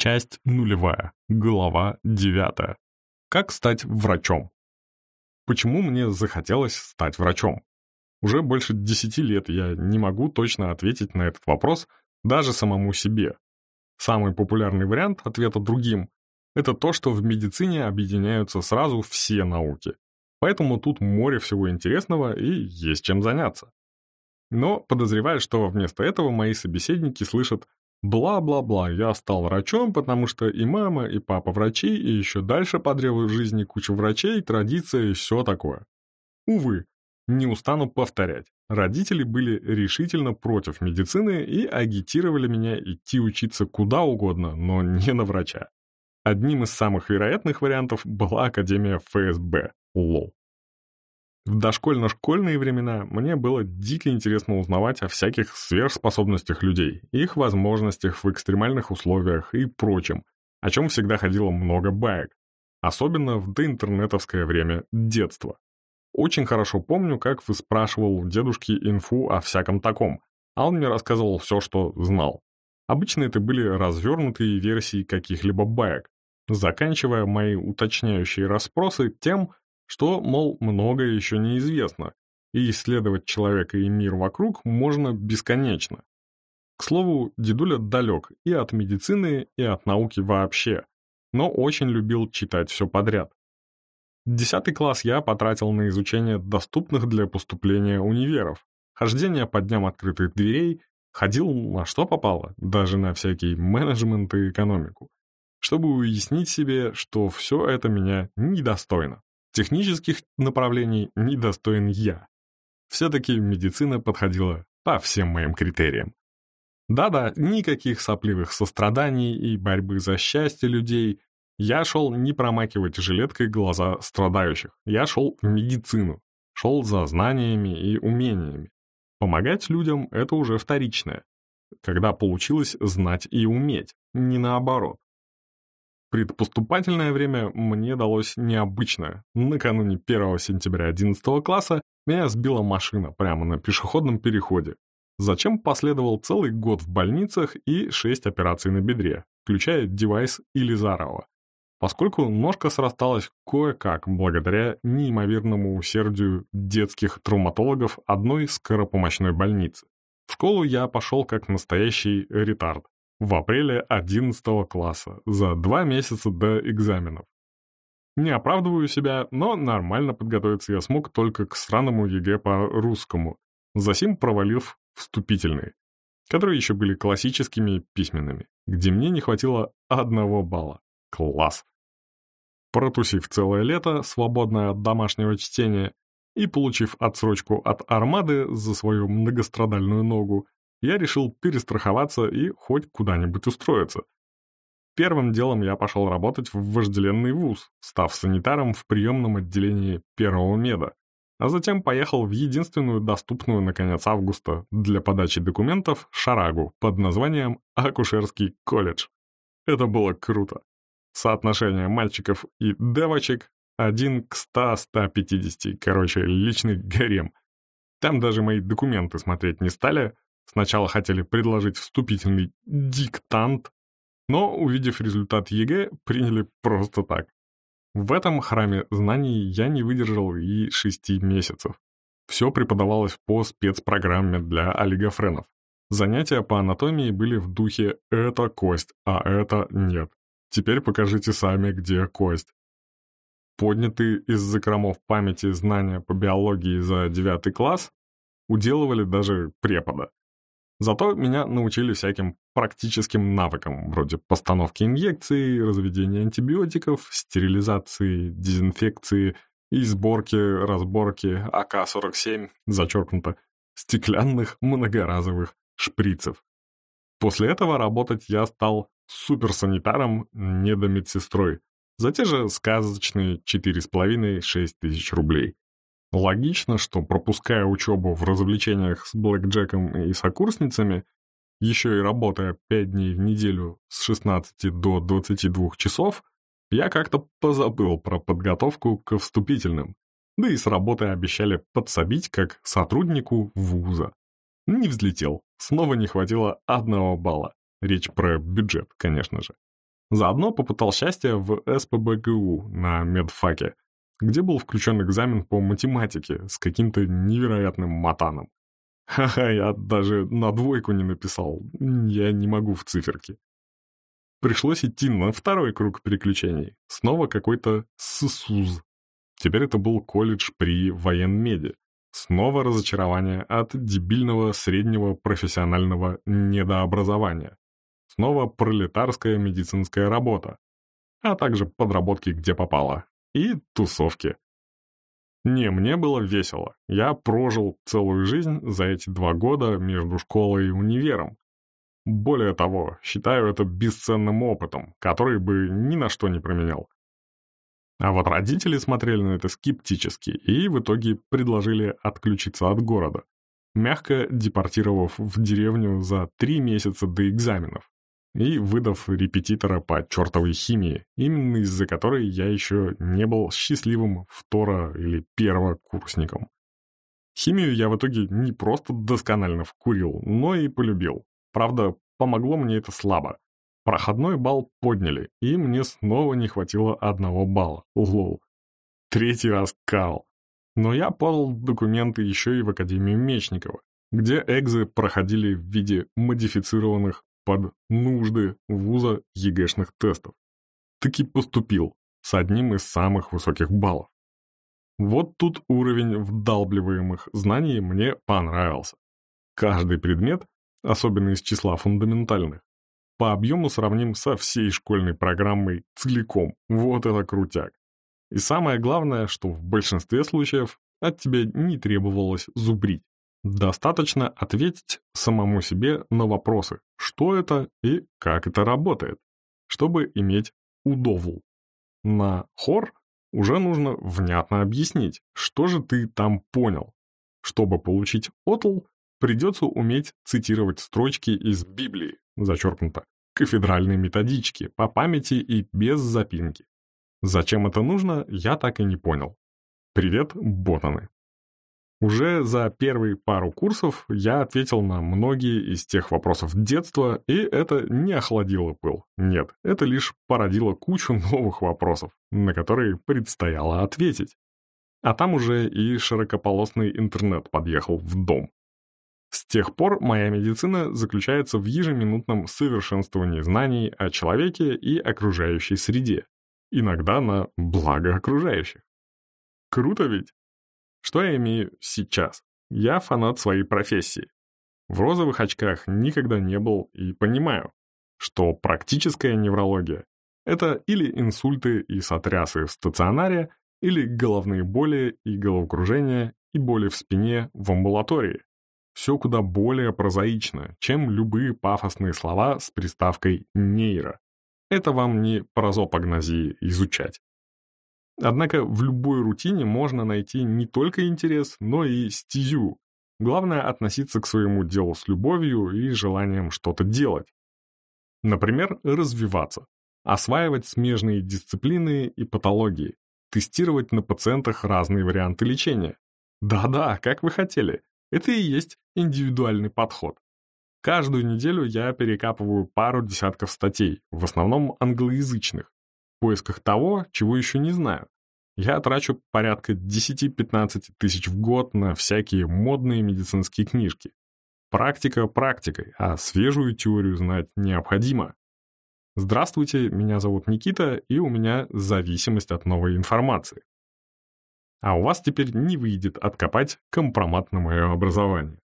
Часть нулевая. Глава девятая. Как стать врачом? Почему мне захотелось стать врачом? Уже больше десяти лет я не могу точно ответить на этот вопрос даже самому себе. Самый популярный вариант ответа другим – это то, что в медицине объединяются сразу все науки. Поэтому тут море всего интересного и есть чем заняться. Но подозреваю, что вместо этого мои собеседники слышат Бла-бла-бла, я стал врачом, потому что и мама, и папа врачи, и еще дальше по древу жизни куча врачей, традиция и все такое. Увы, не устану повторять. Родители были решительно против медицины и агитировали меня идти учиться куда угодно, но не на врача. Одним из самых вероятных вариантов была Академия ФСБ, ЛОЛ. В дошкольно-школьные времена мне было дико интересно узнавать о всяких сверхспособностях людей, их возможностях в экстремальных условиях и прочем, о чем всегда ходило много баек, особенно в доинтернетовское время детства. Очень хорошо помню, как выспрашивал у дедушки инфу о всяком таком, а он мне рассказывал все, что знал. Обычно это были развернутые версии каких-либо баек, заканчивая мои уточняющие расспросы тем, что, мол, многое еще неизвестно, и исследовать человека и мир вокруг можно бесконечно. К слову, дедуля далек и от медицины, и от науки вообще, но очень любил читать все подряд. Десятый класс я потратил на изучение доступных для поступления универов, хождение по дням открытых дверей, ходил на что попало, даже на всякий менеджмент и экономику, чтобы уяснить себе, что все это меня недостойно. Технических направлений недостоин я. Все-таки медицина подходила по всем моим критериям. Да-да, никаких сопливых состраданий и борьбы за счастье людей. Я шел не промакивать жилеткой глаза страдающих. Я шел в медицину. Шел за знаниями и умениями. Помогать людям — это уже вторичное. Когда получилось знать и уметь, не наоборот. Предпоступательное время мне далось необычно. Накануне 1 сентября 11 класса меня сбила машина прямо на пешеходном переходе. За чем последовал целый год в больницах и 6 операций на бедре, включая девайс Илизарова. Поскольку ножка срасталась кое-как благодаря неимоверному усердию детских травматологов одной скоропомощной больницы. В школу я пошел как настоящий retard, в апреле 11 класса, за два месяца до экзаменов. Не оправдываю себя, но нормально подготовиться я смог только к странному ЕГЭ по русскому, засим провалив вступительные, которые еще были классическими письменными, где мне не хватило одного балла. Класс! Протусив целое лето, свободное от домашнего чтения, и получив отсрочку от армады за свою многострадальную ногу, я решил перестраховаться и хоть куда-нибудь устроиться. Первым делом я пошел работать в вожделенный вуз, став санитаром в приемном отделении первого меда, а затем поехал в единственную доступную на конец августа для подачи документов шарагу под названием «Акушерский колледж». Это было круто. Соотношение мальчиков и девочек один к 100-150, короче, личный гарем. Там даже мои документы смотреть не стали, Сначала хотели предложить вступительный диктант, но, увидев результат ЕГЭ, приняли просто так. В этом храме знаний я не выдержал и шести месяцев. Все преподавалось по спецпрограмме для олигофренов. Занятия по анатомии были в духе «это кость, а это нет». Теперь покажите сами, где кость. Поднятые из закромов памяти знания по биологии за девятый класс уделывали даже препода. Зато меня научили всяким практическим навыкам, вроде постановки инъекций, разведения антибиотиков, стерилизации, дезинфекции и сборки, разборки АК-47, зачеркнуто, стеклянных многоразовых шприцев. После этого работать я стал суперсанитаром, недомедсестрой, за те же сказочные 4,5-6 тысяч рублей. Логично, что пропуская учебу в развлечениях с блэкджеком и сокурсницами, еще и работая 5 дней в неделю с 16 до 22 часов, я как-то позабыл про подготовку к вступительным, да и с работы обещали подсобить как сотруднику вуза. Не взлетел, снова не хватило одного балла. Речь про бюджет, конечно же. Заодно попытал счастье в СПБГУ на медфаке, где был включен экзамен по математике с каким-то невероятным матаном. Ха-ха, я даже на двойку не написал, я не могу в циферке. Пришлось идти на второй круг приключений. Снова какой-то ССУЗ. Теперь это был колледж при военмеде. Снова разочарование от дебильного среднего профессионального недообразования. Снова пролетарская медицинская работа. А также подработки где попало. И тусовки. Не, мне было весело. Я прожил целую жизнь за эти два года между школой и универом. Более того, считаю это бесценным опытом, который бы ни на что не променял. А вот родители смотрели на это скептически и в итоге предложили отключиться от города, мягко депортировав в деревню за три месяца до экзаменов и выдав репетитора по чертовой химии, именно из-за которой я еще не был счастливым второ- или первокурсником. Химию я в итоге не просто досконально вкурил, но и полюбил. Правда, помогло мне это слабо. Проходной балл подняли, и мне снова не хватило одного балла. Лол. Третий раз кал. Но я подал документы еще и в Академию Мечникова, где экзы проходили в виде модифицированных под нужды вуза ЕГЭшных тестов. Таки поступил с одним из самых высоких баллов. Вот тут уровень вдалбливаемых знаний мне понравился. Каждый предмет, особенно из числа фундаментальных, по объему сравним со всей школьной программой целиком. Вот это крутяк. И самое главное, что в большинстве случаев от тебя не требовалось зубрить. Достаточно ответить самому себе на вопросы, что это и как это работает, чтобы иметь удовол. На хор уже нужно внятно объяснить, что же ты там понял. Чтобы получить отл, придется уметь цитировать строчки из Библии, зачеркнуто, кафедральной методички, по памяти и без запинки. Зачем это нужно, я так и не понял. Привет, ботаны. Уже за первые пару курсов я ответил на многие из тех вопросов детства, и это не охладило пыл. Нет, это лишь породило кучу новых вопросов, на которые предстояло ответить. А там уже и широкополосный интернет подъехал в дом. С тех пор моя медицина заключается в ежеминутном совершенствовании знаний о человеке и окружающей среде, иногда на благо окружающих. Круто ведь? Что я имею сейчас? Я фанат своей профессии. В розовых очках никогда не был и понимаю, что практическая неврология — это или инсульты и сотрясы в стационаре, или головные боли и головокружение и боли в спине в амбулатории. Все куда более прозаично, чем любые пафосные слова с приставкой «нейро». Это вам не прозопагнозии изучать. Однако в любой рутине можно найти не только интерес, но и стезю. Главное относиться к своему делу с любовью и желанием что-то делать. Например, развиваться, осваивать смежные дисциплины и патологии, тестировать на пациентах разные варианты лечения. Да-да, как вы хотели, это и есть индивидуальный подход. Каждую неделю я перекапываю пару десятков статей, в основном англоязычных, поисках того, чего еще не знаю. Я трачу порядка 10-15 тысяч в год на всякие модные медицинские книжки. Практика практикой, а свежую теорию знать необходимо. Здравствуйте, меня зовут Никита, и у меня зависимость от новой информации. А у вас теперь не выйдет откопать компромат на мое образование.